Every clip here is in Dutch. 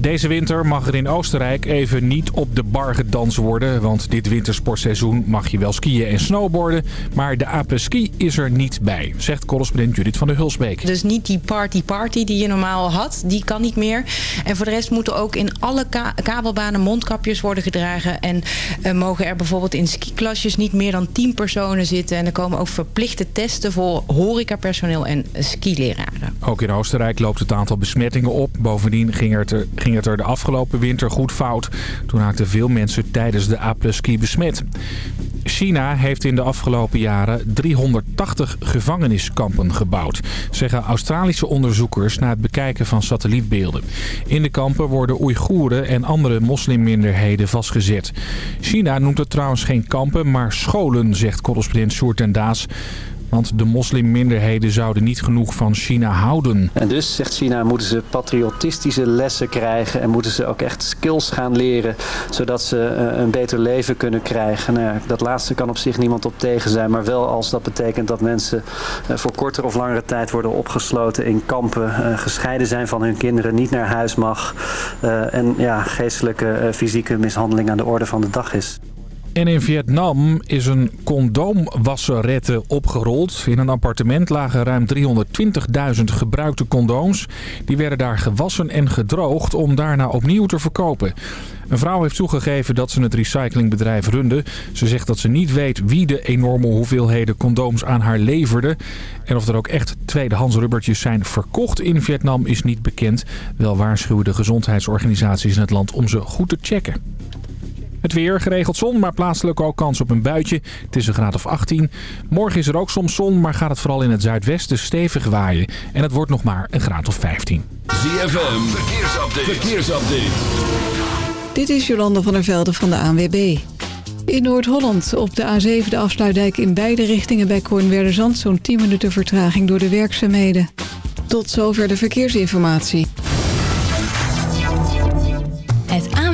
Deze winter mag er in Oostenrijk even niet op de bar gedanst worden. Want dit wintersportseizoen mag je wel skiën en snowboarden. Maar de ski is er niet bij, zegt correspondent Judith van der Hulsbeek. Dus niet die party-party die je normaal had, die kan niet meer. En voor de rest moeten ook in alle kabelbanen mondkapjes worden gedragen. En uh, mogen er bijvoorbeeld in skiklasjes niet meer dan 10 personen zitten. En er komen ook verplichte testen voor horecapersoneel en skileraren. Ook in Oostenrijk loopt het aantal besmettingen op. Bovendien ging er, te, ging het er de afgelopen winter goed fout. Toen raakten veel mensen tijdens de apres-ski besmet. China heeft in de afgelopen jaren 380 gevangeniskampen gebouwd, zeggen Australische onderzoekers na het bekijken van satellietbeelden. In de kampen worden Oeigoeren en andere moslimminderheden vastgezet. China noemt het trouwens geen kampen, maar scholen, zegt correspondent Sjoerd en Daas. Want de moslimminderheden zouden niet genoeg van China houden. En dus, zegt China, moeten ze patriotistische lessen krijgen... en moeten ze ook echt skills gaan leren... zodat ze eh, een beter leven kunnen krijgen. Nou dat laatste kan op zich niemand op tegen zijn... maar wel als dat betekent dat mensen eh, voor kortere of langere tijd worden opgesloten in kampen... Eh, gescheiden zijn van hun kinderen, niet naar huis mag... en ja, geestelijke, fysieke mishandeling aan de orde van de dag is. En in Vietnam is een condoomwasserette opgerold. In een appartement lagen ruim 320.000 gebruikte condooms. Die werden daar gewassen en gedroogd om daarna opnieuw te verkopen. Een vrouw heeft toegegeven dat ze het recyclingbedrijf runde. Ze zegt dat ze niet weet wie de enorme hoeveelheden condooms aan haar leverde. En of er ook echt tweedehands rubbertjes zijn verkocht in Vietnam is niet bekend. Wel waarschuwen de gezondheidsorganisaties in het land om ze goed te checken. Het weer, geregeld zon, maar plaatselijk ook kans op een buitje. Het is een graad of 18. Morgen is er ook soms zon, maar gaat het vooral in het zuidwesten stevig waaien. En het wordt nog maar een graad of 15. ZFM, verkeersupdate. verkeersupdate. Dit is Jolanda van der Velde van de ANWB. In Noord-Holland op de A7 de afsluitdijk in beide richtingen bij Kornwerderzand... zo'n 10 minuten vertraging door de werkzaamheden. Tot zover de verkeersinformatie.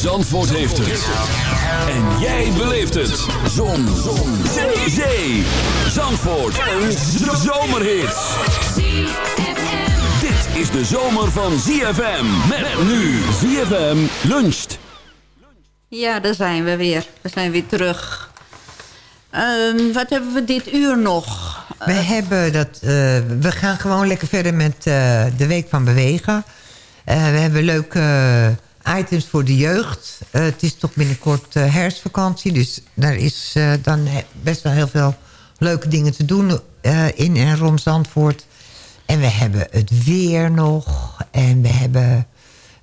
Zandvoort heeft het. En jij beleeft het. Zon. Zon. Zee. Zee. Zandvoort. Een zomerhit. Dit is de zomer van ZFM. Met nu ZFM luncht. Ja, daar zijn we weer. We zijn weer terug. Um, wat hebben we dit uur nog? We, hebben dat, uh, we gaan gewoon lekker verder met uh, de Week van Bewegen. Uh, we hebben leuke items voor de jeugd. Uh, het is toch binnenkort uh, herfstvakantie. Dus daar is uh, dan best wel heel veel leuke dingen te doen in en rond Zandvoort. En we hebben het weer nog. En we hebben...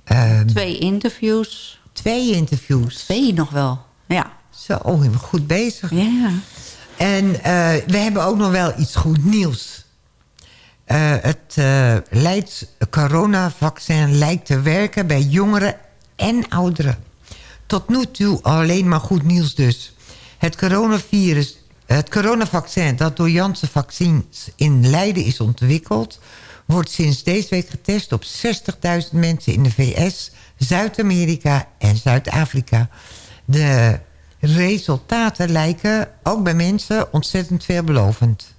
Ehm, twee interviews. Twee interviews. Twee nog wel, ja. Zo, oh, goed bezig. Ja. En we hebben ook nog wel iets goed nieuws. het Leids coronavaccin lijkt te werken bij jongeren en ouderen. Tot nu toe alleen maar goed nieuws dus. Het coronavirus, het coronavaccin dat door Janssen Vaccins in Leiden is ontwikkeld... wordt sinds deze week getest op 60.000 mensen in de VS, Zuid-Amerika en Zuid-Afrika. De resultaten lijken ook bij mensen ontzettend veelbelovend.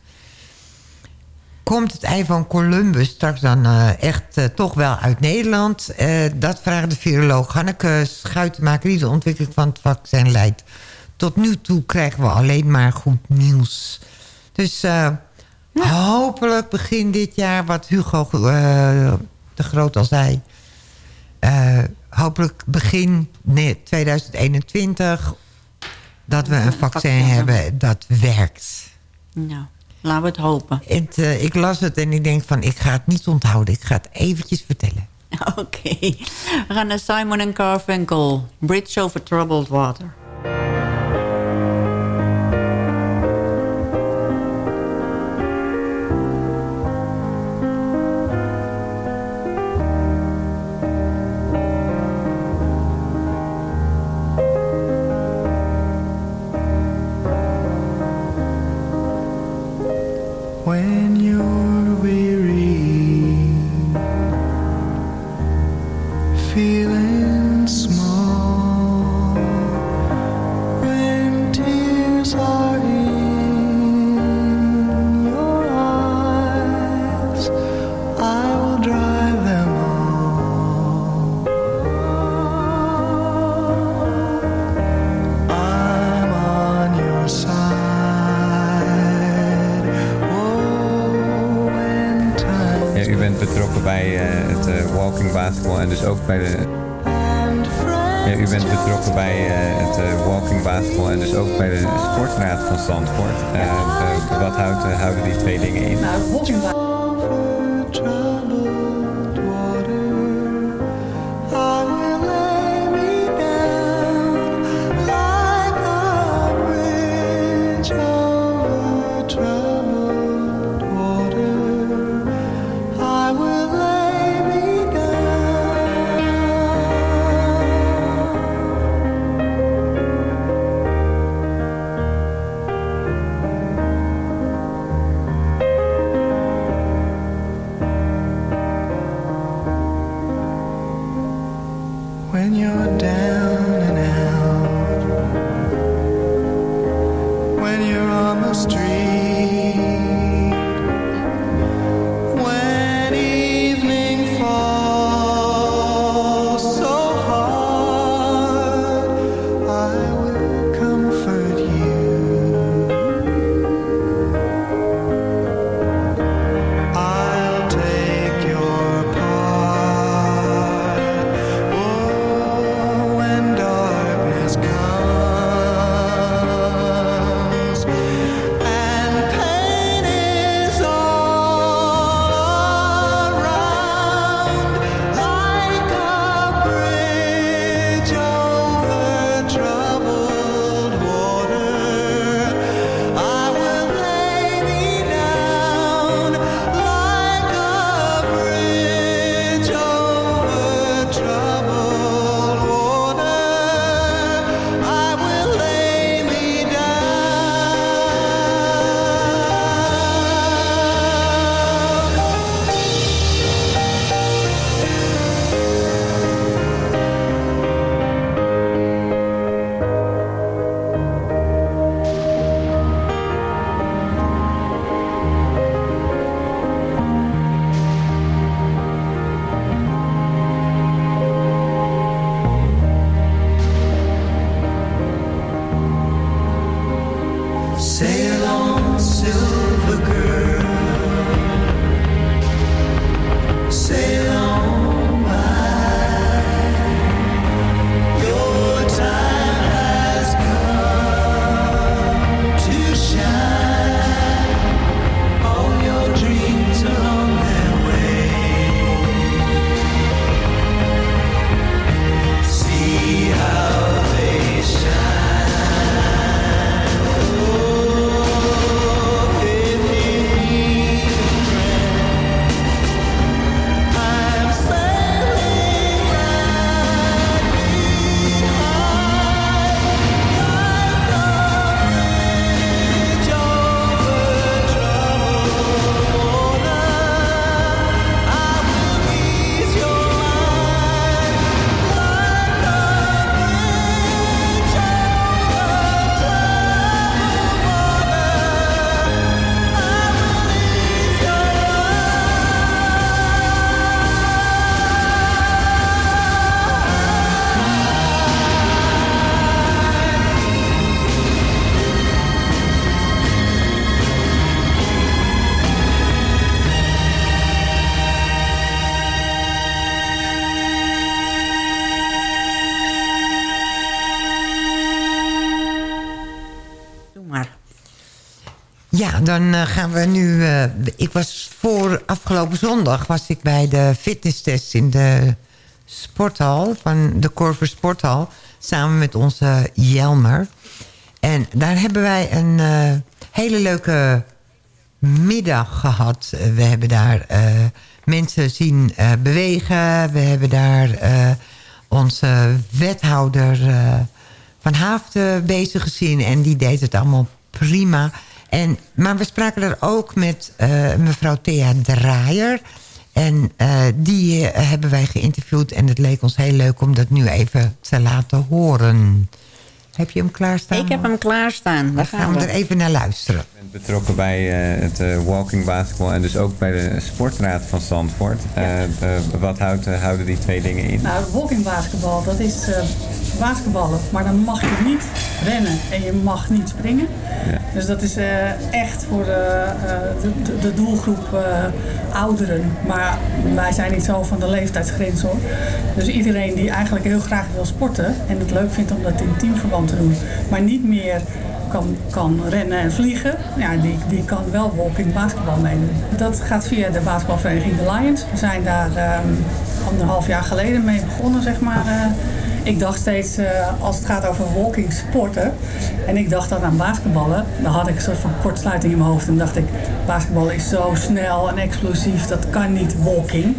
Komt het ei van Columbus straks dan uh, echt uh, toch wel uit Nederland? Uh, dat vraagt de viroloog Hanneke Schuitenmaker... die de ontwikkeling van het vaccin leidt. Tot nu toe krijgen we alleen maar goed nieuws. Dus ja. hopelijk begin dit jaar, wat Hugo de Groot al zei... hopelijk begin nee, 2021 dat we een vaccin hebben dat werkt. Nou, laten we het hopen. Het, uh, ik las het en ik denk van, ik ga het niet onthouden. Ik ga het eventjes vertellen. Oké. Okay. We gaan naar Simon Carfunkel. Bridge over Troubled Water. ไปเลย when you're down and out, when you're on the street. Dan uh, gaan we nu... Uh, ik was voor afgelopen zondag was ik bij de fitnesstest in de sporthal... van de Corver Sporthal, samen met onze Jelmer. En daar hebben wij een uh, hele leuke middag gehad. We hebben daar mensen zien bewegen. We hebben daar onze wethouder van Haafden bezig gezien. En die deed het allemaal prima. En, maar we spraken er ook met uh, mevrouw Thea Draaier. En uh, die uh, hebben wij geïnterviewd. En het leek ons heel leuk om dat nu even te laten horen. Heb je hem klaarstaan? Ik heb hem klaarstaan. Dan gaan, gaan we er even naar luisteren. Ik ben betrokken bij het walking basketball en dus ook bij de sportraad van Zandvoort. Ja. wat houdt, houden die twee dingen in? Nou, walking basketball, dat is basketballen. Maar dan mag je niet rennen en je mag niet springen. Ja. Dus dat is uh, echt voor de, uh, de, de, doelgroep uh, ouderen. Maar wij zijn niet zo van de leeftijdsgrens hoor. Dus iedereen die eigenlijk heel graag wil sporten en het leuk vindt om dat in teamverband maar niet meer kan, kan rennen en vliegen, ja, die, die kan wel walking basketbal meedoen. Dat gaat via de basketbalvereniging The Lions. We zijn daar um, anderhalf jaar geleden mee begonnen, zeg maar ik dacht steeds, uh, als het gaat over walking sporten, en ik dacht dan aan basketballen, dan had ik een soort van kortsluiting in mijn hoofd. En dacht ik, basketballen is zo snel en explosief, dat kan niet walking.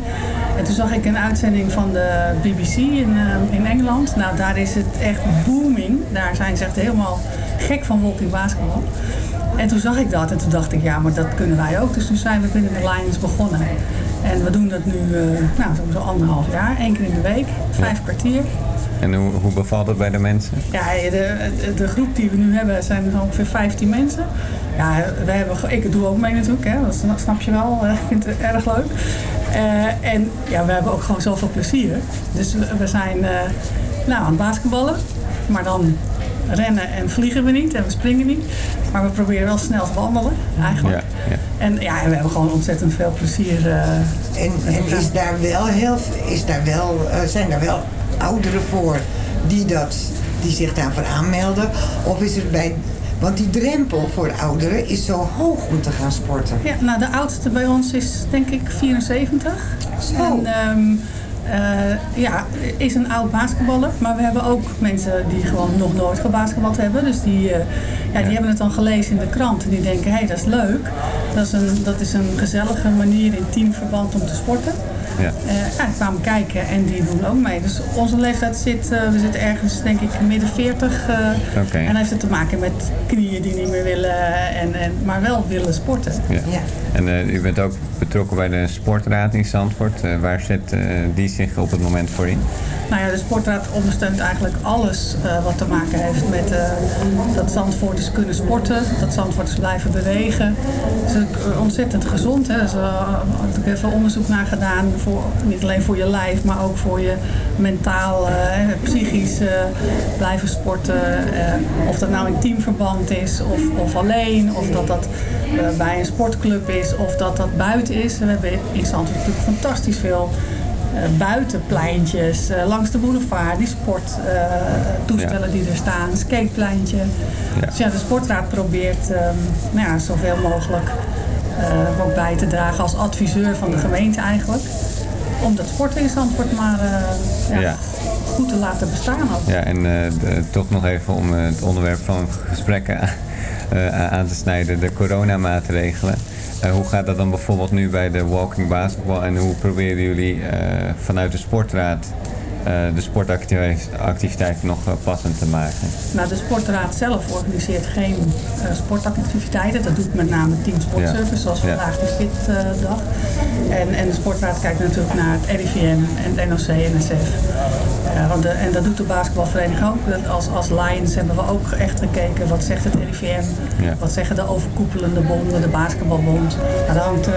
En toen zag ik een uitzending van de BBC in, uh, in Engeland. Nou, daar is het echt booming. Daar zijn ze echt helemaal gek van walking basketbal. En toen zag ik dat en toen dacht ik, ja, maar dat kunnen wij ook. Dus toen zijn we binnen de Lions begonnen. En we doen dat nu, uh, nou, zo anderhalf jaar, één keer in de week, vijf kwartier. En hoe, hoe bevalt het bij de mensen? Ja, de, de, groep die we nu hebben zijn ongeveer 15 mensen. Ja, we hebben, ik doe ook mee natuurlijk, hè, dat snap je wel. Ik vind het erg leuk. Uh, en ja, we hebben ook gewoon zoveel plezier. Dus we, zijn uh, nou, aan het basketballen. Maar dan rennen en vliegen we niet en we springen niet. Maar we proberen wel snel te wandelen, eigenlijk. Ja, ja. En ja, we hebben gewoon ontzettend veel plezier. Uh, en, en is daar wel heel, is daar wel, zijn daar wel ouderen voor die, dat, die zich daarvoor aanmelden? Of is het bij want die drempel voor ouderen is zo hoog om te gaan sporten. Ja, nou de oudste bij ons is denk ik 74. Zo. En, um, uh, ja, is een oud basketballer. Maar we hebben ook mensen die gewoon nog nooit gebasketbald hebben. Dus die, uh, ja, die hebben het dan gelezen in de krant. En die denken, hé, hey, dat is leuk. Dat is, een, dat is een gezellige manier in teamverband om te sporten. Ja. Uh, ja, kwamen kijken en die doen ook mee. Dus onze leeftijd zit, uh, we zitten ergens denk ik midden 40. Uh, okay. En heeft het te maken met knieën die niet meer willen, en, en, maar wel willen sporten. Ja. ja. En u bent ook betrokken bij de Sportraad in Zandvoort. waar zet die zich op het moment voor in? Nou ja, de Sportraad ondersteunt eigenlijk alles wat te maken heeft met dat Zandvoorters kunnen sporten, dat Zandvoorters blijven bewegen. Het is ontzettend gezond. Hè. Dus, heb ik even onderzoek naar gedaan niet alleen voor je lijf, maar ook voor je mentaal, uh, psychisch uh, blijven sporten. Uh, of dat nou in teamverband is of, of alleen, of dat dat bij een sportclub is, of dat dat buiten is. We hebben in Zandvoort natuurlijk fantastisch veel buitenpleintjes, langs de boulevard, die sporttoestellen ja. die er staan, skatepleintje. Ja. Dus ja, de sportraad probeert um, nou ja, zoveel mogelijk uh, ook bij te dragen als adviseur van de gemeente eigenlijk om dat sporten in Zandvoort maar uh, ja, goed te laten bestaan. Ook. Ja, en de, toch nog even om uh, het onderwerp van gesprekken aan te snijden, de coronamaatregelen. hoe gaat dat dan bijvoorbeeld nu bij de walking basketball en hoe proberen jullie vanuit de sportraad de sportactiviteiten nog uh, passend te maken? Nou, de sportraad zelf organiseert geen uh, sportactiviteiten. Dat doet met name Team Sportservice, ja. zoals vandaag de FIT-dag. en, en de sportraad kijkt natuurlijk naar het RIVM en het NOC en NSF. want de, en dat doet de basketbalvereniging ook. Als, als Lions hebben we ook echt gekeken wat zegt het RIVM, ja. wat zeggen de overkoepelende bonden, de basketbalbond. Nou, er hangt een,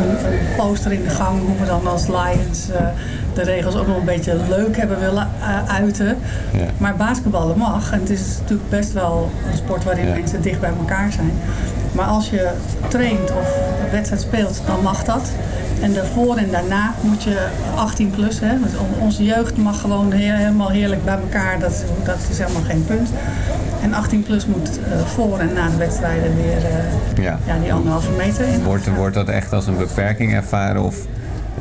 een, poster in de gang hoe we dan als Lions de regels ook nog een beetje leuk hebben willen uh, uiten. Maar basketballen mag. En het is natuurlijk best wel een sport waarin mensen dicht bij elkaar zijn. Maar als je traint of een wedstrijd speelt, dan mag dat. En daarvoor en daarna moet je 18 plus. Hè? Dus onze jeugd mag gewoon helemaal heerlijk bij elkaar. Dat, dat is helemaal geen punt. En 18 plus moet uh, voor en na de wedstrijden weer uh, ja. ja. die anderhalve meter in. Wordt, wordt dat echt als een beperking ervaren? Of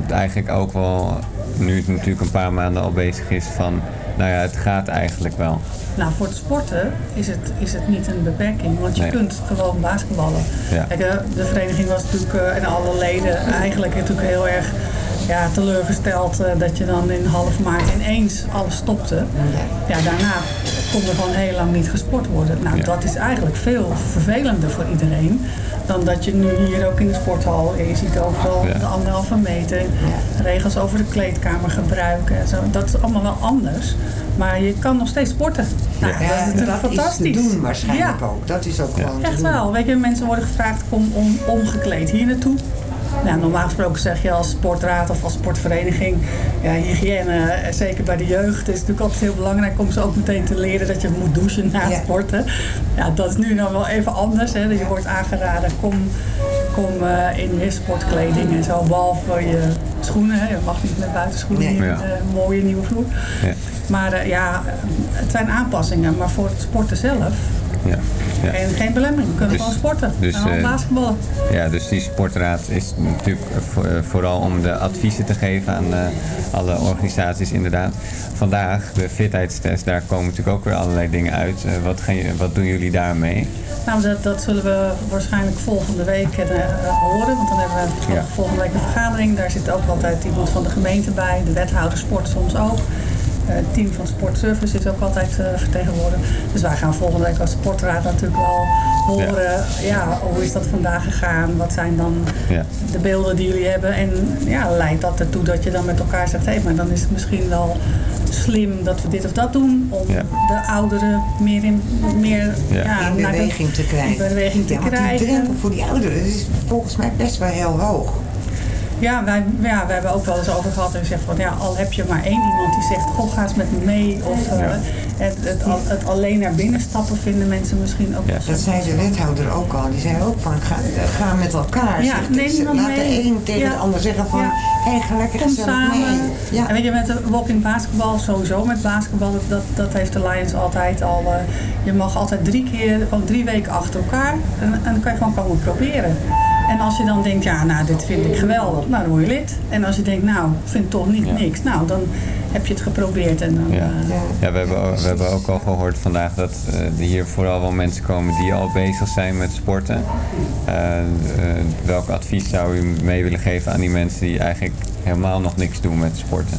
eigenlijk ook wel, nu het natuurlijk een paar maanden al bezig is, van nou ja, het gaat eigenlijk wel. Nou, voor het sporten is het, is het niet een beperking, want je kunt gewoon basketballen. Ja. Kijk, de, de, vereniging was natuurlijk, uh, en alle leden, eigenlijk natuurlijk heel erg ja, teleurgesteld uh, dat je dan in half maart ineens alles stopte. Ja, daarna kon er gewoon heel lang niet gesport worden. Nou, dat is eigenlijk veel vervelender voor iedereen dan dat je nu hier ook in de sporthal, je ziet overal de anderhalve meter, regels over de kleedkamer gebruiken en zo. Dat is allemaal wel anders. Maar je kan nog steeds sporten. Nou, ja, dat is natuurlijk fantastisch. Is te doen waarschijnlijk ook. Dat is ook gewoon Echt wel. Weet je, mensen worden gevraagd om, om omgekleed hier naartoe. Nou, normaal gesproken zeg je als sportraad of als sportvereniging, ja, hygiëne, eh, zeker bij de jeugd, is natuurlijk altijd heel belangrijk om ze ook meteen te leren dat je moet douchen na het sporten. Ja, dat is nu nog wel even anders. Hè. Je wordt aangeraden, kom, kom uh, in je sportkleding en zo, behalve je schoenen. Hè. Je mag niet met buitenschoenen nee. in een mooie nieuwe vloer. Ja. Maar uh, ja, het zijn aanpassingen, maar voor het sporten zelf ja. ja. En geen belemmering. We kunnen dus, gewoon sporten. Dus, uh, basketballen. Ja, dus die sportraad is natuurlijk voor, uh, vooral om de adviezen te geven aan alle organisaties inderdaad. Vandaag, de fitheidstest, daar komen natuurlijk ook weer allerlei dingen uit. wat, gaan wat doen jullie daarmee? Nou, dat, dat zullen we waarschijnlijk volgende week horen. Want dan hebben we volgende week een vergadering. Daar zit ook altijd iemand van de gemeente bij. De wethouder sport soms ook. Eh, het team van Sportservice is ook altijd uh, vertegenwoordigd. Dus wij gaan volgende week als sportraad natuurlijk wel horen, ja. hoe is dat vandaag gegaan? Wat zijn dan ja. de beelden die jullie hebben? En ja, leidt dat ertoe dat je dan met elkaar zegt, hé, maar dan is het misschien wel slim dat we dit of dat doen om de ouderen meer in, meer, ja, in beweging te krijgen. In beweging te krijgen. Die drempel voor die ouderen is volgens mij best wel heel hoog. Ja, wij, ja, we hebben ook wel eens over gehad en gezegd van ja, al heb je maar één iemand die zegt, goh, ga eens met me mee. Of uh, het, het, het, alleen naar binnen stappen vinden mensen misschien ook ja. Dat zei de wethouder ook al. Die zei ook van ga, ga met elkaar. Ja, neem laat mee. de een tegen de ander zeggen van hey, ga lekker Kom samen. mee. Ja. En weet je, met de walking basketbal, sowieso met basketbal, dat, dat heeft de Lions altijd al. Uh, je mag altijd drie keer, gewoon drie weken achter elkaar. En, en dan kan je gewoon komen proberen. En als je dan denkt, ja, nou, dit vind ik geweldig, nou, dan word je lid. En als je denkt, nou, ik vind toch niet niks, nou, dan heb je het geprobeerd. En dan, ja. Uh, ja, we hebben, ook, we hebben ook al gehoord vandaag dat uh, hier vooral wel mensen komen die al bezig zijn met sporten. Uh, welk advies zou u mee willen geven aan die mensen die eigenlijk helemaal nog niks doen met sporten?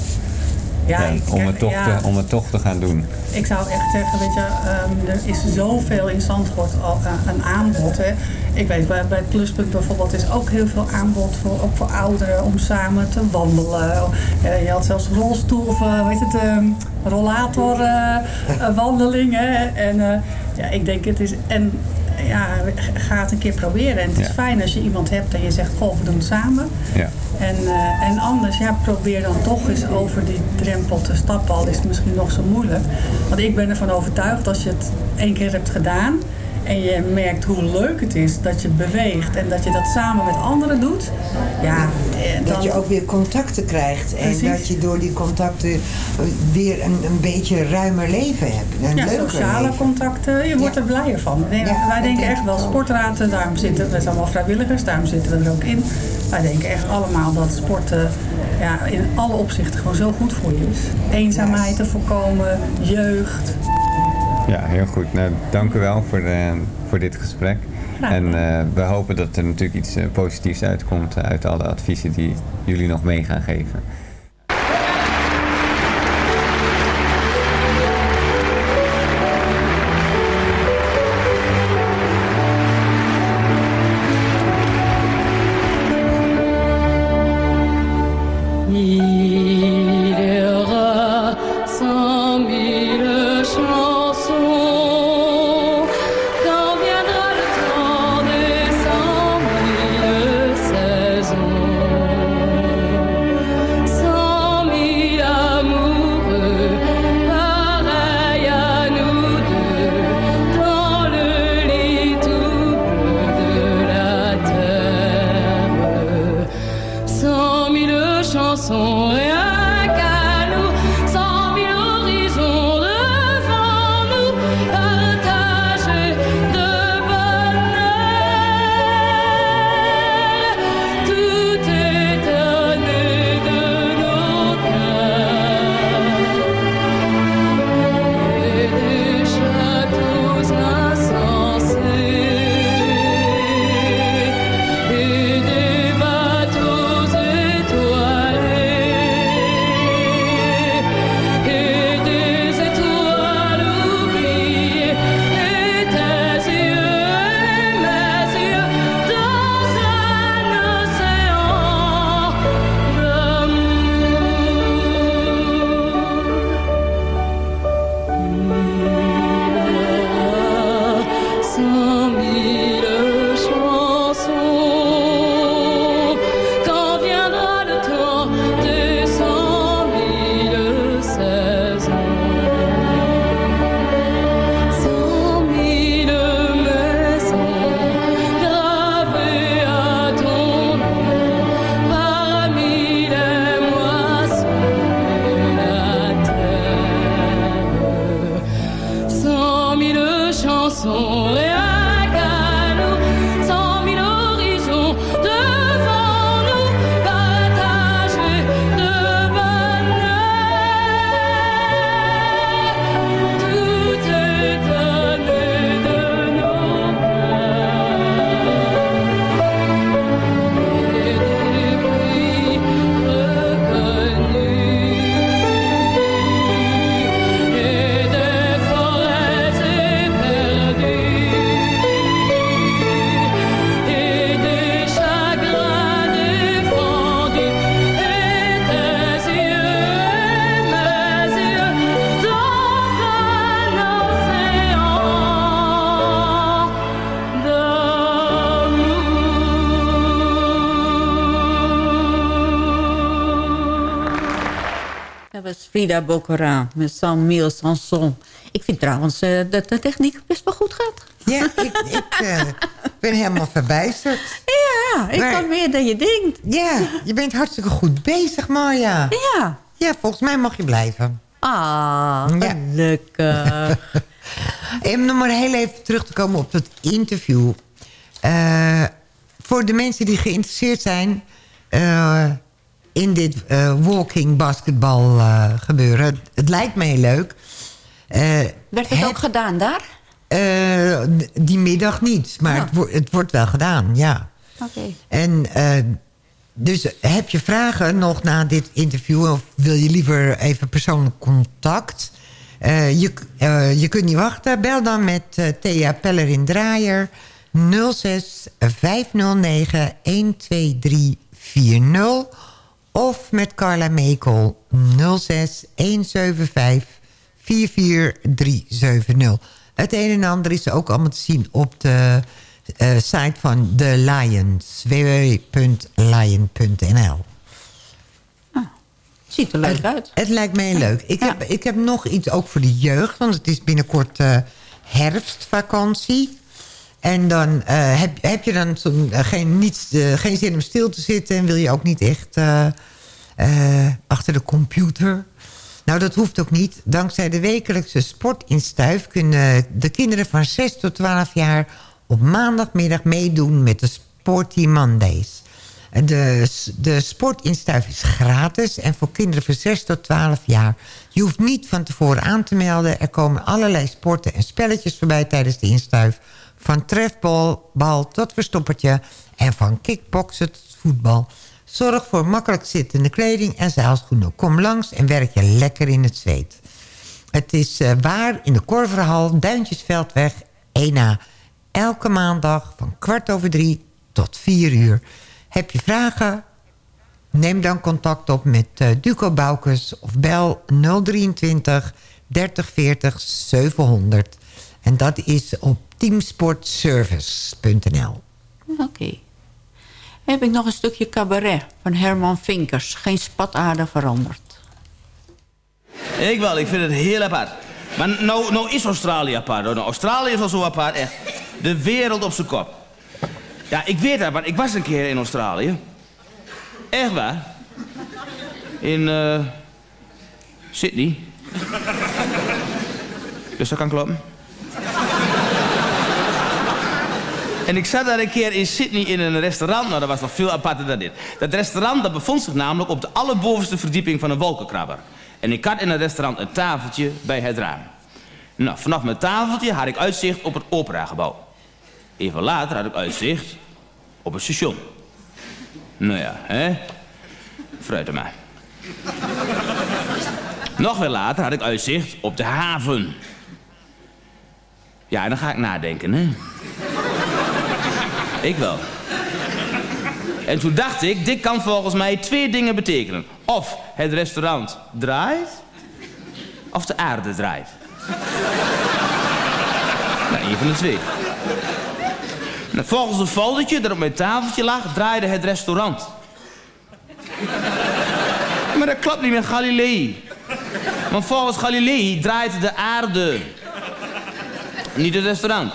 Ja, om, het toch te, om het toch te gaan doen. Ik zou echt zeggen, weet je, um, er is zoveel in Zandvoort al een aanbod. Hè. Ik weet, bij, bij Pluspunt bijvoorbeeld is ook heel veel aanbod, voor, ook voor ouderen, om samen te wandelen. Je had zelfs rolstoel of, uh, weet het, um, rollatorwandelingen. Uh, en uh, ja, ik denk het is... En, ja, ga het een keer proberen. En het is fijn als je iemand hebt en je zegt, goh, we doen het samen. Ja. En, uh, en anders, ja, probeer dan toch eens over die drempel te stappen. Al is het misschien nog zo moeilijk. Want ik ben ervan overtuigd, als je het één keer hebt gedaan en je merkt hoe leuk het is dat je beweegt en dat je dat samen met anderen doet. Ja, dan... Dat je ook weer contacten krijgt en dat je door die contacten weer een, een beetje ruimer leven hebt. Een ja, sociale leven. contacten. Je wordt er blijer van. wij denken echt wel, sportraten, daarom zitten we, zijn allemaal vrijwilligers, daarom zitten we er ook in. Wij denken echt allemaal dat sporten ja, in alle opzichten gewoon zo goed voor je is. Eenzaamheid te voorkomen, jeugd, ja, heel goed. Nou, dank u wel voor, de, voor dit gesprek. En uh, we hopen dat er natuurlijk iets uh, positiefs uitkomt uit alle adviezen die jullie nog mee gaan geven. Frida Boccara met Sanson. Ik vind trouwens eh, dat de techniek best wel goed gaat. Ja, ik, ik eh, ben helemaal verbijsterd. Ja, ik Maar- kan meer dan je denkt. Ja, je bent hartstikke goed bezig, Marja. Ja. Ja, volgens mij mag je blijven. Ah, Ja. gelukkig. En om nog maar heel even terug te komen op dat interview. Eh, voor de mensen die geïnteresseerd zijn... in dit eh, walking basketbal eh, gebeuren. Het, het lijkt me heel leuk. Eh, Werd het ook gedaan daar? die middag niet, maar Ah. het, wo- het wordt wel gedaan, ja. Oké. En dus heb je vragen nog na dit interview... of wil je liever even persoonlijk contact... Je, je kunt niet wachten. Bel dan met Thea Pellerin Draaier 06 509 12340 of met Carla Mekel 06 175 44370. Het een en ander is ook allemaal te zien op de eh, site van The Lions. www.lion.nl Ziet er leuk uit. Het lijkt mij leuk. Ik, heb, ik heb nog iets ook voor de jeugd. Want het is binnenkort eh, herfstvakantie. En dan eh, heb, heb je dan eh, geen, niets, eh, geen zin om stil te zitten... en wil je ook niet echt achter de computer. Nou, dat hoeft ook niet. Dankzij de wekelijkse sport in Stuif... kunnen de kinderen van 6 tot 12 jaar... op maandagmiddag meedoen met de Sporty Mondays. De, de sport in Stuif is gratis en voor kinderen van 6 tot 12 jaar. Je hoeft niet van tevoren aan te melden. Er komen allerlei sporten en spelletjes voorbij tijdens de instuif. Van trefbal bal tot verstoppertje en van kickboksen tot voetbal. Zorg voor makkelijk zittende kleding en zeilschoenen. Kom langs en werk je lekker in het zweet. Het is eh, waar in de Korverhal, Duintjesveldweg 1A. Elke maandag van kwart over drie tot vier uur. Heb je vragen? Neem dan contact op met eh, Duco Boukes of bel 023 30 40 700. En dat is op teamsportservice.nl. Oké. Heb ik nog een stukje cabaret van Herman Vinkers. Geen spataarde veranderd. Ik wel, ik vind het heel apart. Maar nou, nou is Australië apart. hoor. Nou, Australië is al zo apart, echt. De wereld op zijn kop. Ja, ik weet dat, want ik was een keer in Australië. Echt waar. In eh Sydney. Dus dat kan kloppen. En ik zat daar een keer in Sydney in een restaurant. Nou, dat was nog veel aparter dan dit. Dat restaurant dat bevond zich namelijk op de allerbovenste verdieping van een wolkenkrabber. En ik had in het restaurant een tafeltje bij het raam. Nou, vanaf mijn tafeltje had ik uitzicht op het operagebouw. Even later had ik uitzicht op het station. Nou ja, hè? Fruit maar. Nog weer later had ik uitzicht op de haven. Ja, dan ga ik nadenken, hè? Ik wel. En toen dacht ik, dit kan volgens mij twee dingen betekenen. Of het restaurant draait, of de aarde draait. nou, een van de twee. Nou, volgens een foldertje dat op mijn tafeltje lag, draaide het restaurant. Maar dat klopt niet met Galilei. Want volgens Galilei draait de aarde. Niet het restaurant.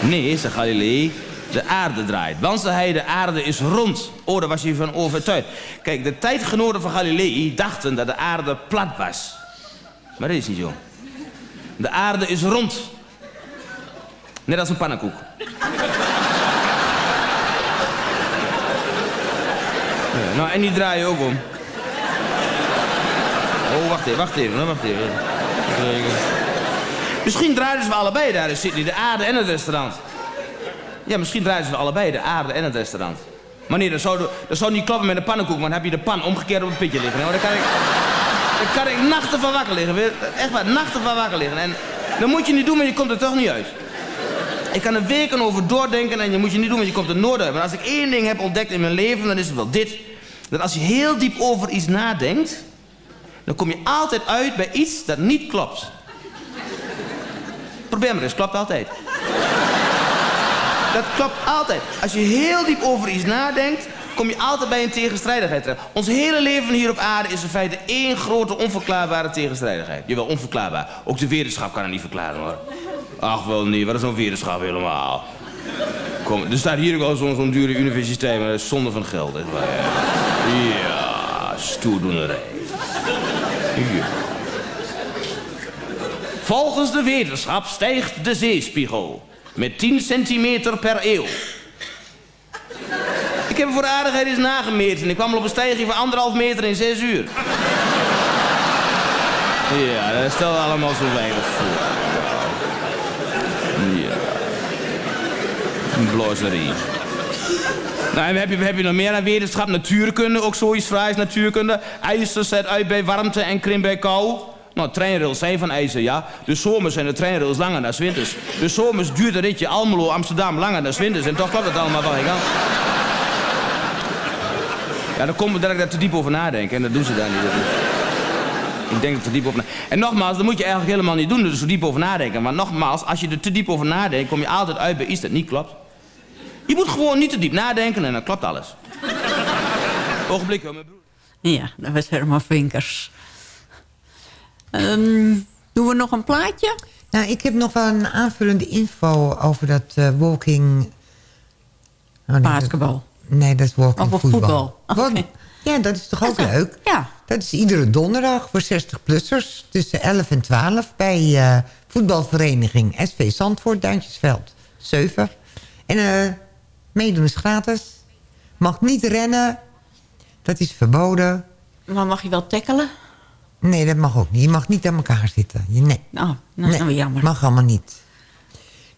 Nee, zegt Galilei, de aarde draait. Want zei hij, de aarde is rond. Oh, daar was hij van overtuigd. Kijk, de tijdgenoten van Galilei dachten dat de aarde plat was. Maar dat is niet zo. De aarde is rond. Net als een pannenkoek. Nou, en die draaien ook om. Oh, wacht even, wacht even, wacht even. Misschien draaien ze allebei daar in Sydney, de aarde en het restaurant. Ja, misschien draaien ze allebei, de aarde en het restaurant. Maar nee, dat zou, dat zou niet kloppen met een pannenkoek, want dan heb je de pan omgekeerd op het pitje liggen. Dan kan ik, dan kan ik nachten van wakker liggen. Echt waar, nachten van wakker liggen. En dat moet je niet doen, maar je komt er toch niet uit. Ik kan er weken over doordenken en je moet je niet doen, want je komt er nooit uit. Maar als ik één ding heb ontdekt in mijn leven, dan is het wel dit. Dat als je heel diep over iets nadenkt, dan kom je altijd uit bij iets dat niet klopt. Probeer maar eens, klopt altijd. Dat klopt altijd. Als je heel diep over iets nadenkt, kom je altijd bij een tegenstrijdigheid terecht. Ons hele leven hier op aarde is in feite één grote onverklaarbare tegenstrijdigheid. Jawel, onverklaarbaar. Ook de wetenschap kan het niet verklaren hoor. Ach wel niet, wat is zo'n wetenschap helemaal? Kom, er staat hier ook al zo'n dure universiteit, maar dat is zonde van geld. Ja. ja, stoerdoenerij. Ja. Volgens de wetenschap stijgt de zeespiegel met 10 centimeter per eeuw. Ik heb voor de aardigheid eens nagemeten en ik kwam op een stijging van anderhalf meter in zes uur. Ja, dat stelt allemaal zo weinig voor. Ja. Een blozerie. Nou, en heb je, heb je nog meer aan wetenschap? Natuurkunde, ook zoiets fraais, natuurkunde. IJzer zet uit bij warmte en krimpt bij kou. Nou, treinrails zijn van ijzer, ja. De zomers zijn de treinrails langer dan winters. De zomers duurt een ritje Almelo-Amsterdam langer dan winters. En toch klopt het allemaal wel. Ja, dan we dat ik daar te diep over nadenken. En dat doen ze daar niet. Dat Ik denk er te diep over na- En nogmaals, dat moet je eigenlijk helemaal niet doen, er zo diep over nadenken. Maar nogmaals, als je er te diep over nadenkt, kom je altijd uit bij iets dat niet klopt. Je moet gewoon niet te diep nadenken en dan klopt alles. Ogenblik, hoor, mijn broer. Ja, dat was Herman Vinkers. Ehm, doen we nog een plaatje? Nou, ik heb nog wel een aanvullende info over dat eh, walking... Oh, nee, Basketbal. Nee, dat is walking Over voetbal. voetbal. Wat- Ja, dat is toch ook leuk? Ja. Dat is iedere donderdag voor 60-plussers tussen 11 en 12... bij eh, voetbalvereniging SV Zandvoort, Duintjesveld 7. En eh, meedoen is gratis. Mag niet rennen. Dat is verboden. Maar mag je wel tackelen? Nee, dat mag ook niet. Je mag niet aan elkaar zitten. Je, nee. Nou, dat is nou weer jammer. mag allemaal niet.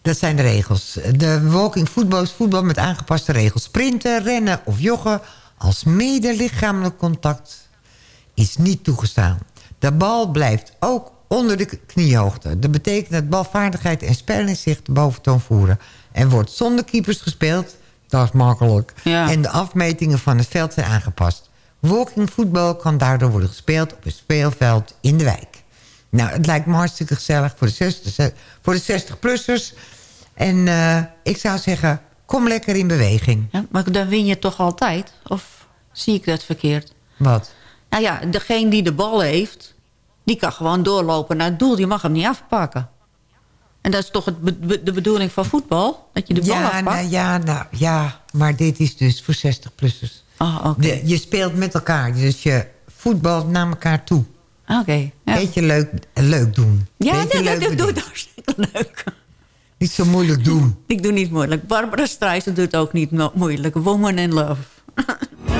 Dat zijn de regels. De walking voetbal is voetbal met aangepaste regels. Sprinten, rennen of joggen als mede lichamelijk contact is niet toegestaan. De bal blijft ook onder de kniehoogte. Dat betekent dat balvaardigheid en spelinzicht de boventoon voeren. En wordt zonder keepers gespeeld. Dat is makkelijk. Ja. En de afmetingen van het veld zijn aangepast. Walking voetbal kan daardoor worden gespeeld op een speelveld in de wijk. Nou, het lijkt me hartstikke gezellig voor de 60, voor de 60-plussers. En eh, ik zou zeggen, kom lekker in beweging. Ja, maar dan win je toch altijd? Of zie ik dat verkeerd? Wat? Nou ja, degene die de bal heeft... die kan gewoon doorlopen naar het doel. Die mag hem niet afpakken. En dat is toch het be- de bedoeling van voetbal? Dat je de bal Ja, afpakt? nou, ja, nou, ja, maar dit is dus voor 60-plussers. Oh, oké. Je speelt met elkaar, dus je voetbalt naar elkaar toe. Oké. ja. Beetje leuk, leuk doen. Ja, nee, dat, leuk dat doe ik hartstikke leuk. Niet zo moeilijk doen. Ik doe niet moeilijk. Barbara Streisand doet ook niet mo- moeilijk. Woman in Love.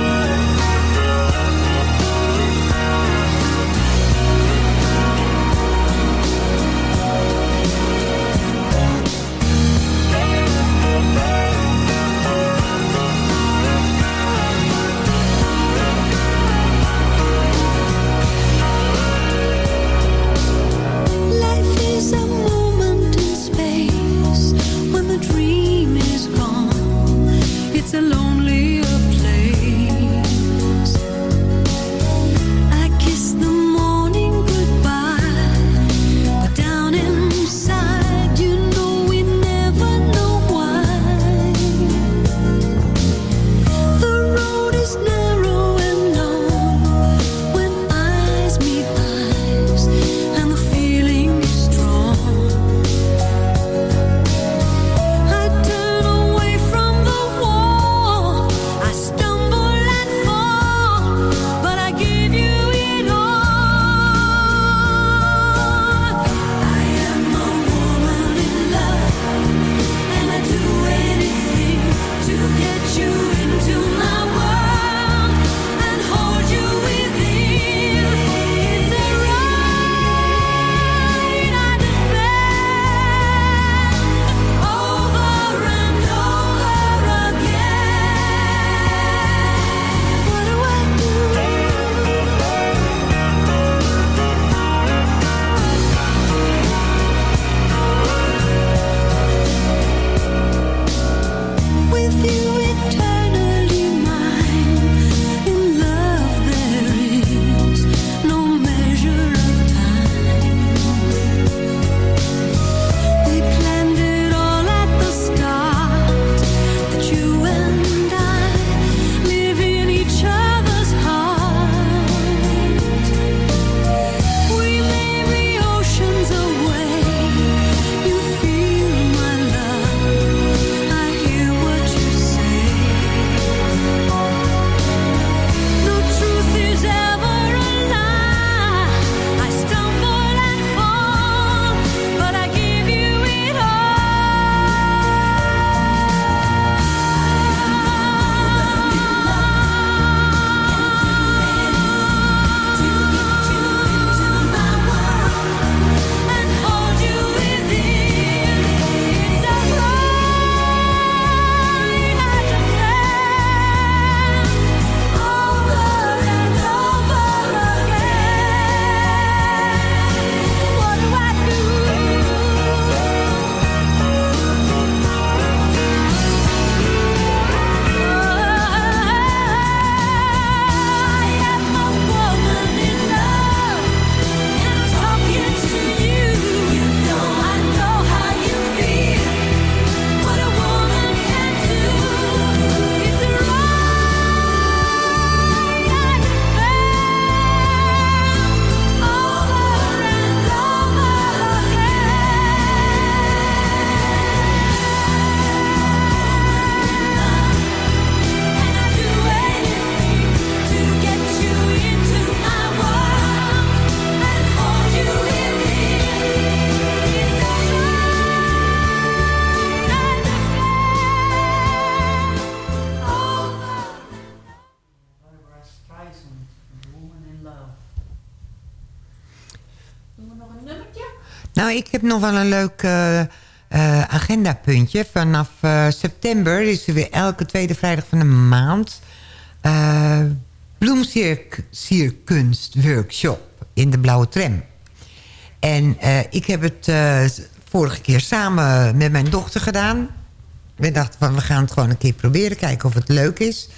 ik heb nog wel een leuk uh, uh, agendapuntje. Vanaf uh, september is er weer elke tweede vrijdag van de maand... bloemsierkunst-workshop in de Blauwe Tram. En ik heb het vorige keer samen met mijn dochter gedaan. We dachten van, we gaan het gewoon een keer proberen. Kijken of het leuk is.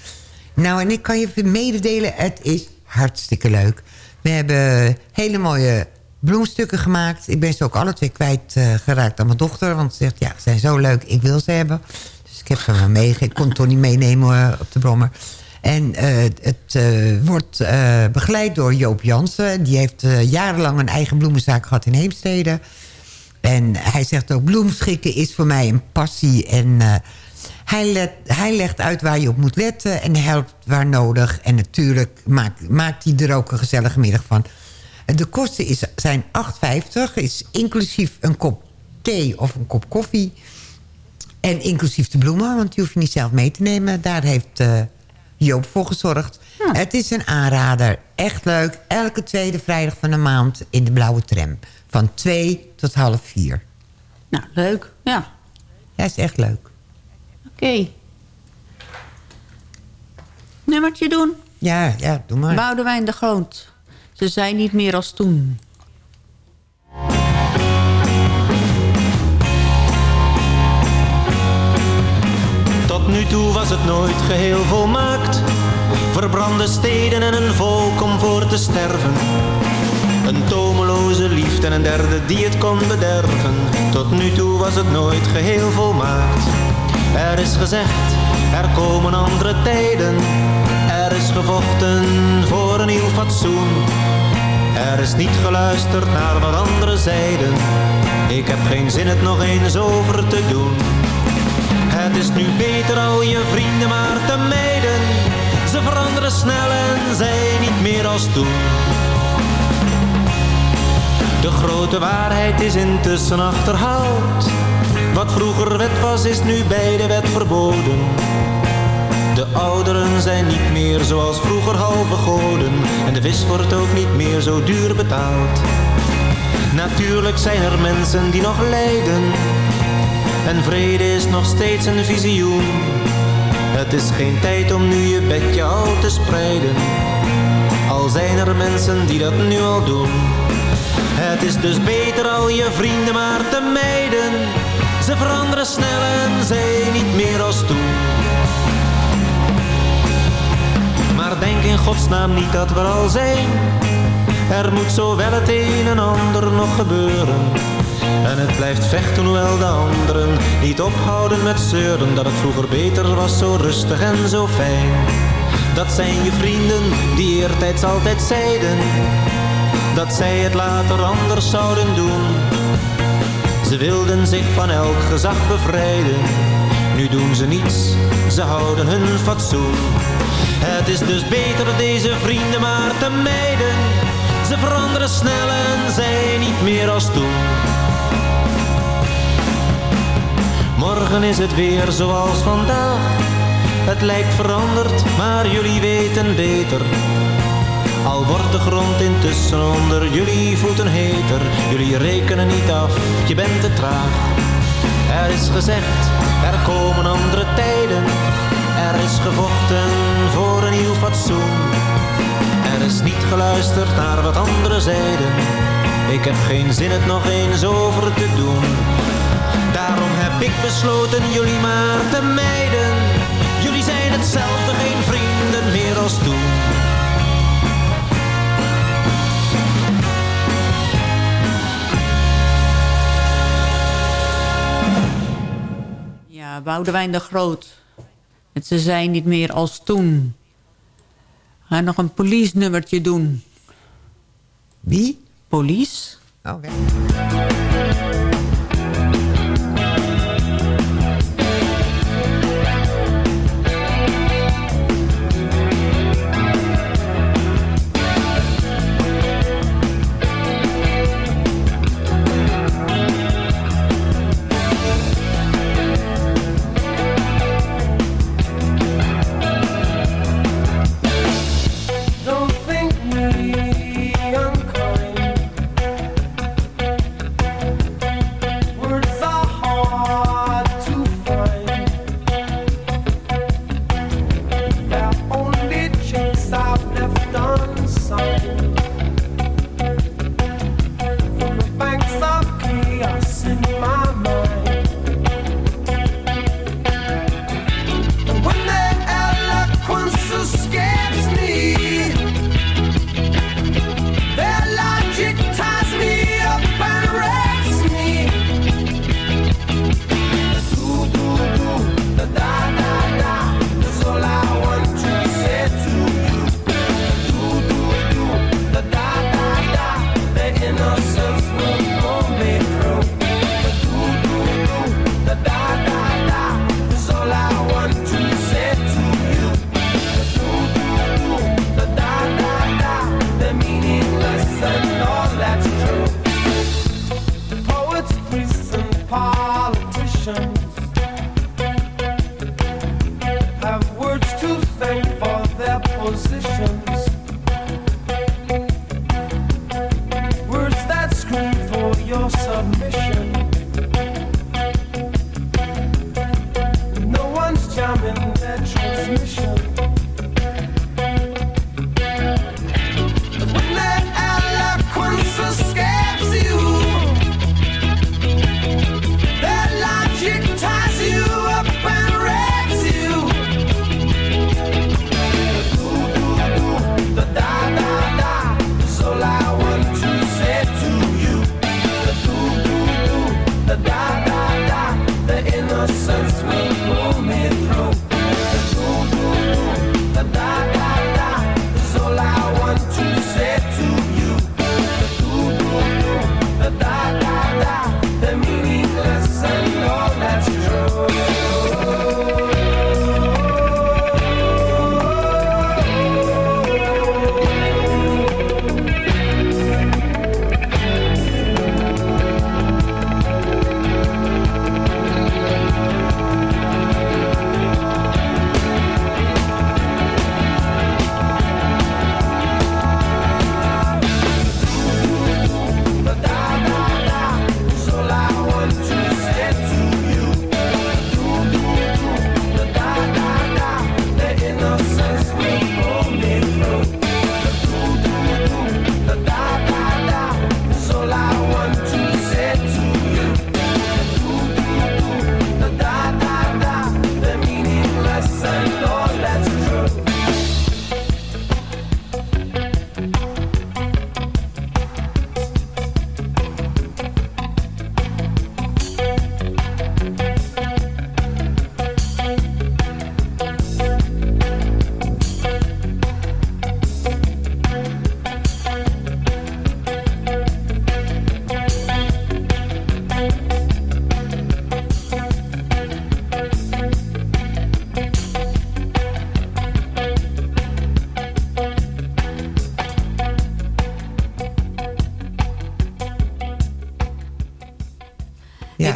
Nou, en ik kan je mededelen, het is hartstikke leuk. We hebben hele mooie bloemstukken gemaakt. Ik ben ze ook alle twee kwijt uh, geraakt aan mijn dochter. Want ze zegt, ja, ze zijn zo leuk, ik wil ze hebben. Dus ik heb ze maar mee. Ik kon niet meenemen uh, op de brommer. En uh, het wordt begeleid door Joop Jansen. Die heeft jarenlang een eigen bloemenzaak gehad in Heemstede. En hij zegt ook, bloemschikken is voor mij een passie. En hij, hij legt uit waar je op moet letten en helpt waar nodig. En natuurlijk maakt, maakt hij er ook een gezellige middag van. De kosten is, zijn 8,50. Is inclusief een kop thee of een kop koffie. En inclusief de bloemen, want die hoef je niet zelf mee te nemen. Daar heeft uh, Joop voor gezorgd. Het is een aanrader. Echt leuk. Elke tweede vrijdag van de maand in de blauwe tram. Van 2 tot half 4. Nou, leuk. Ja. Ja, is echt leuk. Oké. Okay. Nummertje doen? Ja, ja, doe maar. Boudewijn de Groot. Ze zijn niet meer als toen. Tot nu toe was het nooit geheel volmaakt. Verbrande steden en een volk om voor te sterven. Een tomeloze liefde en een derde die het kon bederven. Tot nu toe was het nooit geheel volmaakt. Er is gezegd, er komen andere tijden. Er is gevochten voor een nieuw fatsoen. Er is niet geluisterd naar wat anderen zeiden. Ik heb geen zin het nog eens over te doen. Het is nu beter al je vrienden maar te mijden. Ze veranderen snel en zijn niet meer als toen. De grote waarheid is intussen achterhaald. Wat vroeger wet was, is nu bij de wet verboden. De ouderen zijn niet meer zoals vroeger halve goden. En de vis wordt ook niet meer zo duur betaald. Natuurlijk zijn er mensen die nog lijden. En vrede is nog steeds een visioen. Het is geen tijd om nu je bedje al te spreiden. Al zijn er mensen die dat nu al doen. Het is dus beter al je vrienden maar te mijden. Ze veranderen snel en zijn niet meer als toen. Denk in godsnaam niet dat we al zijn. Er moet zo wel het een en ander nog gebeuren. En het blijft vechten hoewel de anderen niet ophouden met zeuren. Dat het vroeger beter was, zo rustig en zo fijn. Dat zijn je vrienden die eertijds altijd zeiden. Dat zij het later anders zouden doen. Ze wilden zich van elk gezag bevrijden. Nu doen ze niets, ze houden hun fatsoen. Het is dus beter deze vrienden maar te mijden. Ze veranderen snel en zijn niet meer als toen. Morgen is het weer zoals vandaag. Het lijkt veranderd, maar jullie weten beter. Al wordt de grond intussen onder jullie voeten heter. Jullie rekenen niet af, je bent te traag. Er is gezegd, er komen andere tijden. Er is gevochten voor een nieuw fatsoen. Er is niet geluisterd naar wat anderen zeiden. Ik heb geen zin het nog eens over te doen. Daarom heb ik besloten jullie maar te mijden. Jullie zijn hetzelfde, geen vrienden meer als toen. Ja, Boudewijn de Groot. Ze zijn niet meer als toen. Ga nog een police nummertje doen. Wie? Police. Oh, weg.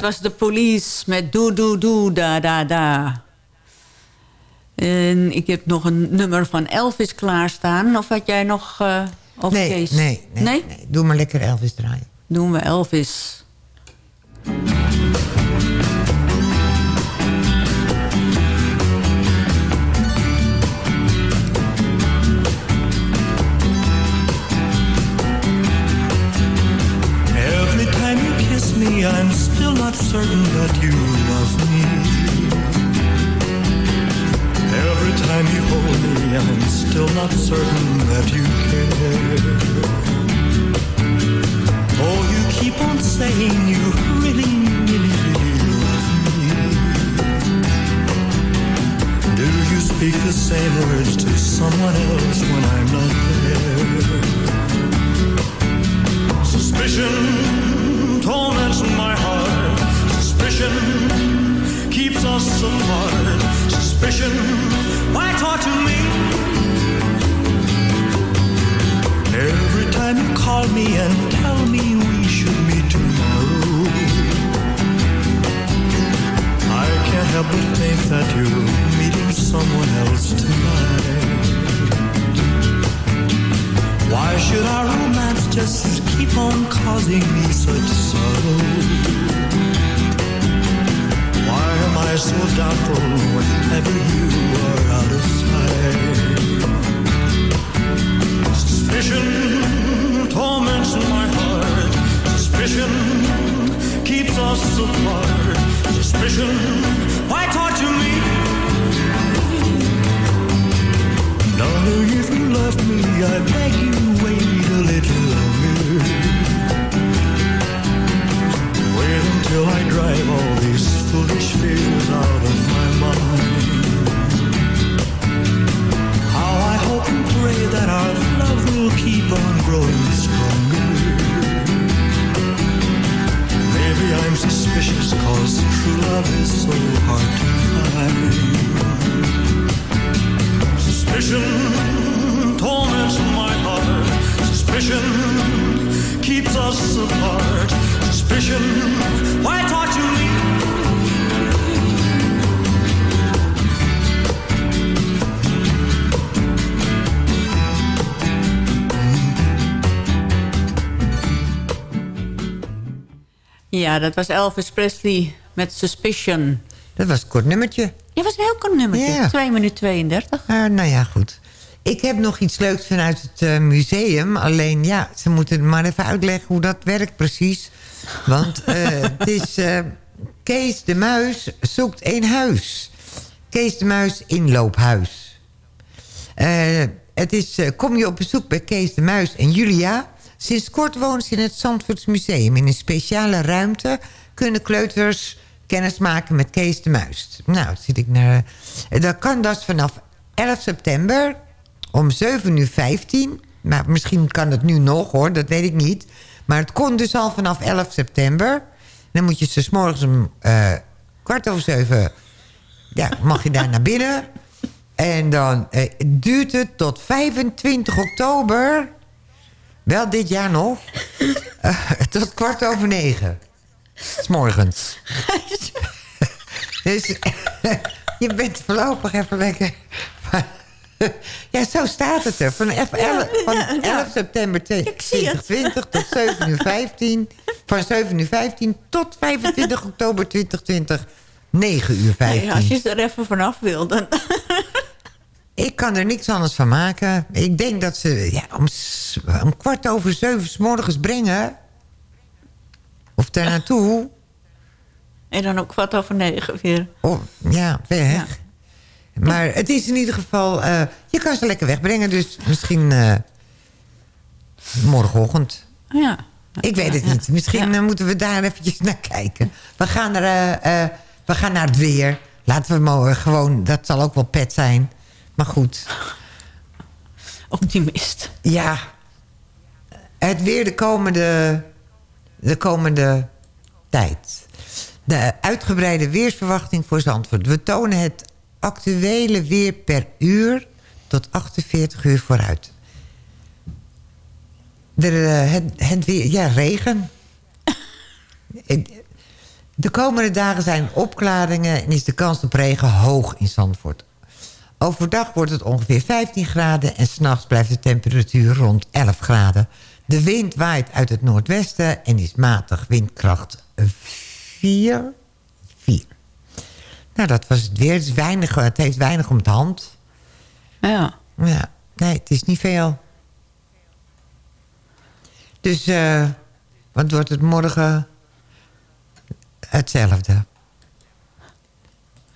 Was de police met doe, doe, doe, da, da, da. En ik heb nog een nummer van Elvis klaarstaan. Of had jij nog... Uh, of nee, Kees? Nee, nee, nee, Doe maar lekker Elvis draaien. Doen we Elvis. Not certain that you love me. Every time you hold me, I'm still not certain that you care. Oh, you keep on saying you really, really, really love me. Do you speak the same words to someone else when I'm not there? Suspicion torments my heart. Suspicion keeps us apart. Suspicion, why torture me? Every time you call me and tell me we should meet tomorrow, I can't help but think that you're meeting someone else tonight. Why should our romance just keep on causing me such sorrow? Why so doubtful whenever you are out of sight? Suspicion torments my heart. Suspicion keeps us apart. Suspicion, why torture me? Darling, if you love me, I beg you wait Ja, dat was Elvis Presley met Suspicion. Dat was een kort nummertje. Ja, was een heel kort nummertje. Ja. 2 minuten 32. Uh, nou ja, goed. Ik heb nog iets leuks vanuit het uh, museum. Alleen, ja, ze moeten maar even uitleggen hoe dat werkt precies. Want uh, het is... Kees de Muis zoekt een huis. Kees de Muis inloophuis. het is, kom je op bezoek bij Kees de Muis en Julia... Sinds kort wonen ze in het Zandvoorts Museum. In een speciale ruimte kunnen kleuters kennis maken met Kees de Muis. Nou, dat zit ik naar... Dat kan dus vanaf 11 september om 7 uur 15. Maar misschien kan het nu nog hoor, dat weet ik niet. Maar het kon dus al vanaf 11 september. Dan moet je ze morgens om uh, kwart over zeven... Ja, mag je daar naar binnen. En dan uh, duurt het tot 25 oktober... Wel dit jaar nog. Uh, tot kwart over negen. S morgens. dus je bent voorlopig even lekker... ja, zo staat het er. Van 11, van 11 september 2020 tot 7 uur 15. Van 7 uur 15 tot 25 oktober 2020. 9 uur 15. Ja, als je er even vanaf wil, dan... Ik kan er niks anders van maken. Ik denk dat ze ja, om, om kwart over zeven s morgens brengen. Of daar naartoe. En dan ook kwart over negen weer. Oh, ja, weg. Ja. Maar het is in ieder geval... Uh, je kan ze lekker wegbrengen, dus misschien uh, morgenochtend. Ja. Ik weet het niet. Misschien ja. moeten we daar eventjes naar kijken. We gaan, er, uh, we gaan naar het weer. Laten we maar gewoon... Dat zal ook wel pet zijn. Maar goed. Optimist. Ja. Het weer de komende, de komende tijd. De uitgebreide weersverwachting voor Zandvoort. We tonen het actuele weer per uur tot 48 uur vooruit. De, het, het weer, ja, regen. De komende dagen zijn opklaringen en is de kans op regen hoog in Zandvoort. Overdag wordt het ongeveer 15 graden en s'nachts blijft de temperatuur rond 11 graden. De wind waait uit het noordwesten en is matig windkracht 4. 4. Nou, dat was het weer. Het, is weinig, het heeft weinig om de hand. Ja. Ja, nee, het is niet veel. Dus, eh wat wordt het morgen? Hetzelfde.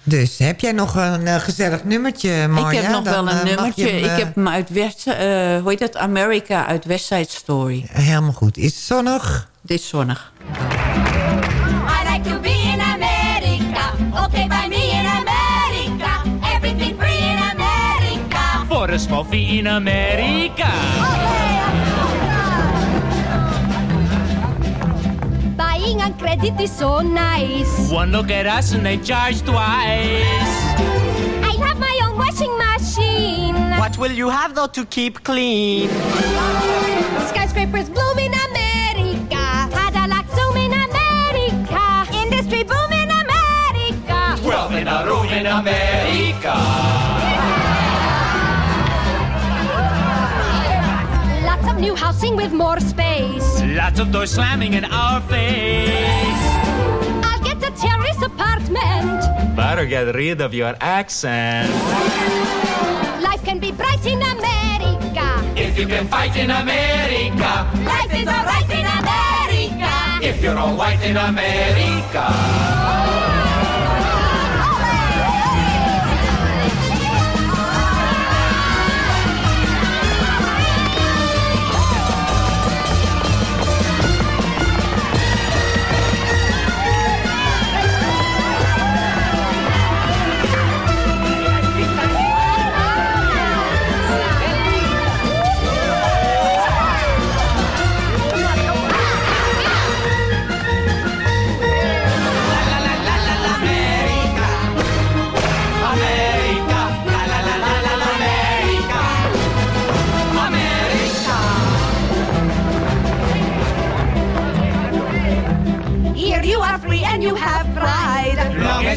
Dus, heb jij nog een eh, gezellig nummertje, Marja? ik heb nog Dan, wel eh, een mag nummertje. hem, ik eh, heb hem uit West... eh, hoe heet dat? America uit West Side Story. Helemaal goed. Is het zonnig? Dit is zonnig. I like to be in America. Okay, by me in America. Everything free in America. Voor een schoffie in Amerika. Buying on credit is so nice. One look at us and they charge twice. I have my own washing machine. What will you have though to keep clean? Skyscrapers bloom in America. Cadillac zoom in America. Industry boom in America. Twelve in a room in Amerika. Of new housing with more space. Lots of doors slamming in our face. I'll get a terrace apartment. Better get rid of your accent. Life can be bright in America. If you can fight in America. Life is alright in America. If you're all white in America. America,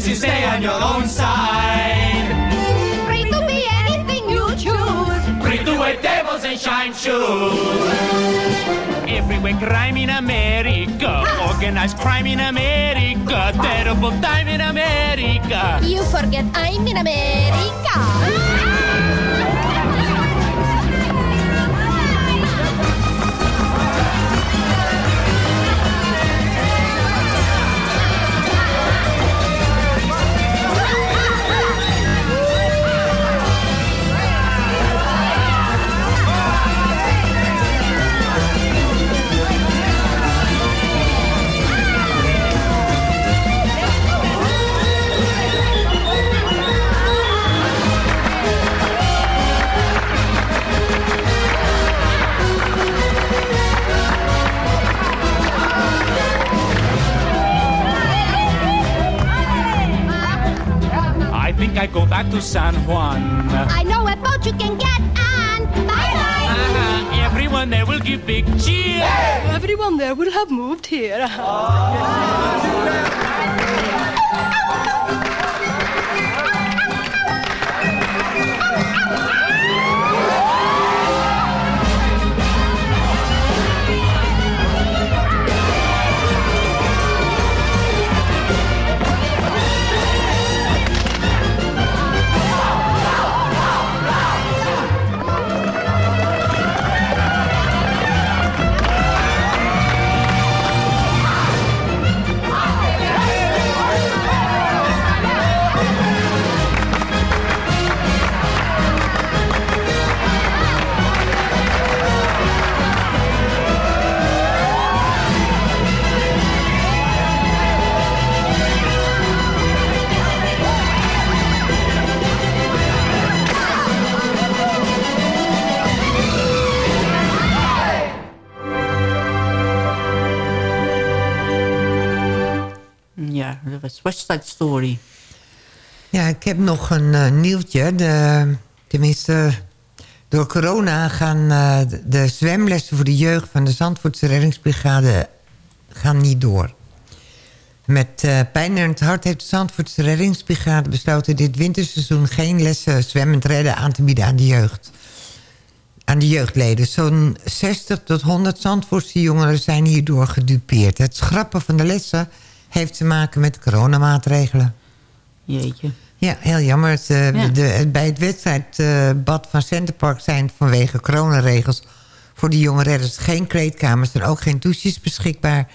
as you stay on your own side, Free to be anything you choose. free to wear devils and shine shoes. Everywhere crime in America, organized crime in America, terrible time in America. You forget I'm in America. Ah! Think I go back to San Juan. I know a boat you can get on. Bye bye. Uh, everyone there will give big cheer. Everyone there will have moved here. Ja, West Side Story. Ja, ik heb nog een eh, nieuwtje. De, tenminste, door corona gaan eh, de, zwemlessen voor de jeugd van de Zandvoortse reddingsbrigade gaan niet door. Met uh, pijn in het hart heeft de Zandvoortse reddingsbrigade besloten... dit winterseizoen geen lessen zwemmend redden aan te bieden aan de jeugd. Aan de jeugdleden. Zo'n 60 tot 100 Zandvoortse jongeren zijn hierdoor gedupeerd. Het schrappen van de lessen heeft te maken met coronamaatregelen. Jeetje. Ja, heel jammer. Het, uh, ja. de, bij het wedstrijdbad van Centerpark zijn vanwege coronaregels... voor de jonge redders geen kleedkamers en ook geen douches beschikbaar.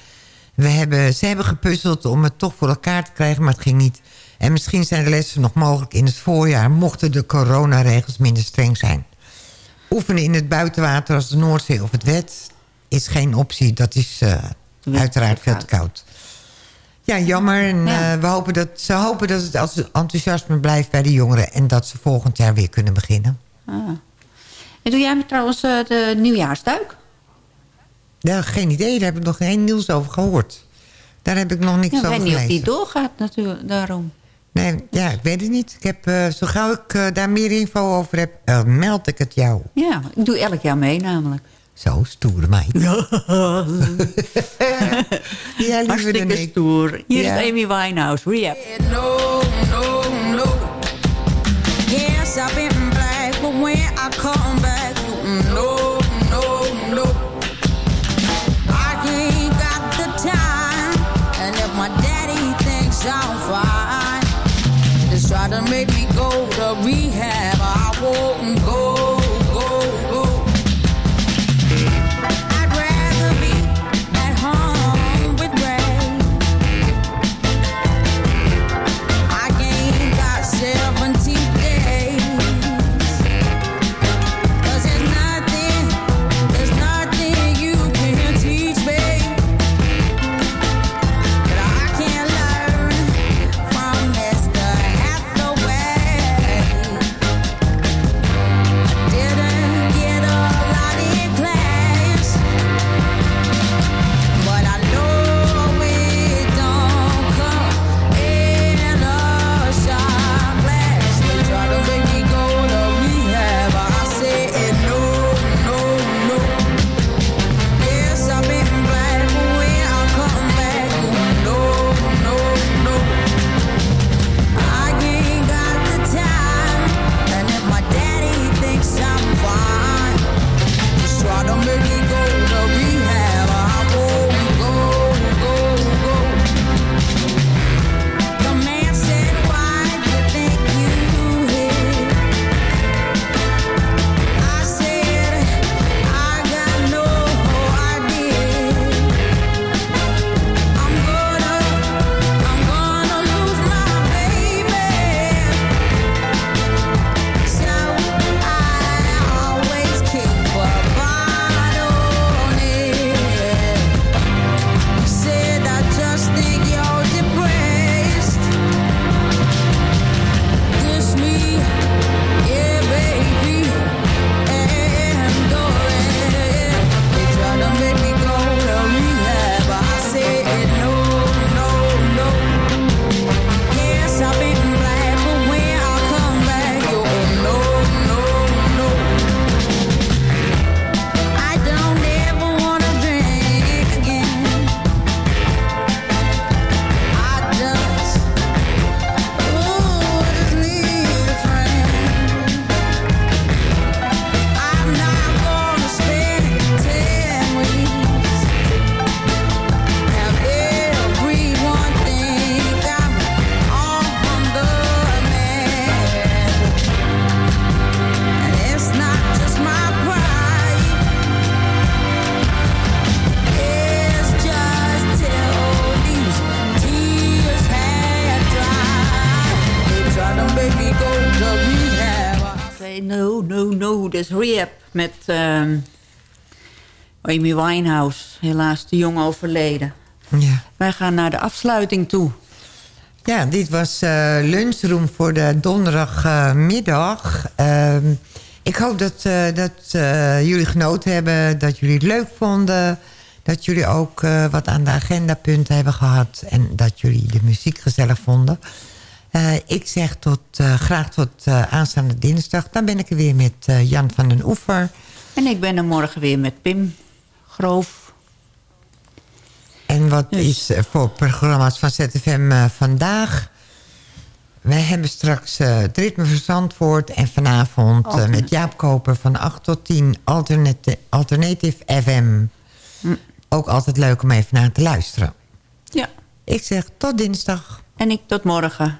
We hebben, ze hebben gepuzzeld om het toch voor elkaar te krijgen, maar het ging niet. En misschien zijn de lessen nog mogelijk in het voorjaar... mochten de coronaregels minder streng zijn. Oefenen in het buitenwater als de Noordzee of het Wet is geen optie. Dat is uh, uiteraard veel te koud. Ja, jammer. En, ja. Uh, we hopen dat, ze hopen dat het als enthousiasme blijft bij de jongeren... en dat ze volgend jaar weer kunnen beginnen. Ah. En doe jij trouwens uh, de nieuwjaarsduik? Ja, geen idee. Daar heb ik nog geen nieuws over gehoord. Daar heb ik nog niks ja, over gelezen. Ik weet niet of die doorgaat natuurlijk, daarom. Nee, ja, ik weet het niet. Ik heb, uh, zo gauw ik daar meer info over heb, meld ik het jou. Ja, ik doe elk jaar mee namelijk. Zo, stoere meid. Ja, ja Hartstikke stoer. Hier ja. is Amy Winehouse, Rehab. Rehab met ehm, Amy Winehouse. Helaas te jong overleden. Ja. Wij gaan naar de afsluiting toe. Ja, dit was uh, lunchroom voor de donderdagmiddag. Uh, ik hoop dat, uh, dat uh, jullie genoten hebben, dat jullie het leuk vonden. Dat jullie ook wat aan de agendapunten hebben gehad. En dat jullie de muziek gezellig vonden. Uh, ik zeg tot, uh, graag tot uh, aanstaande dinsdag. Dan ben ik er weer met Jan van den Oever. En ik ben er morgen weer met Pim Groof. En wat is eh, voor programma's van ZFM eh, vandaag? Wij hebben straks eh, het ritme van Zandvoort. En vanavond eh, met Jaap Koper van 8 tot 10 Alternate, Alternative FM. Ook altijd leuk om even naar te luisteren. Ja. Ik zeg tot dinsdag. En ik tot morgen.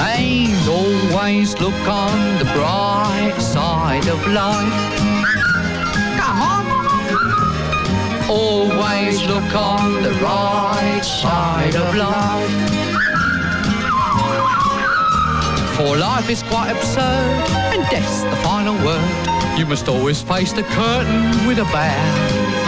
And always look on the bright side of life. Come on. Always look on the right side of life. For life is quite absurd, and death's the final word. You must always face the curtain with a bow.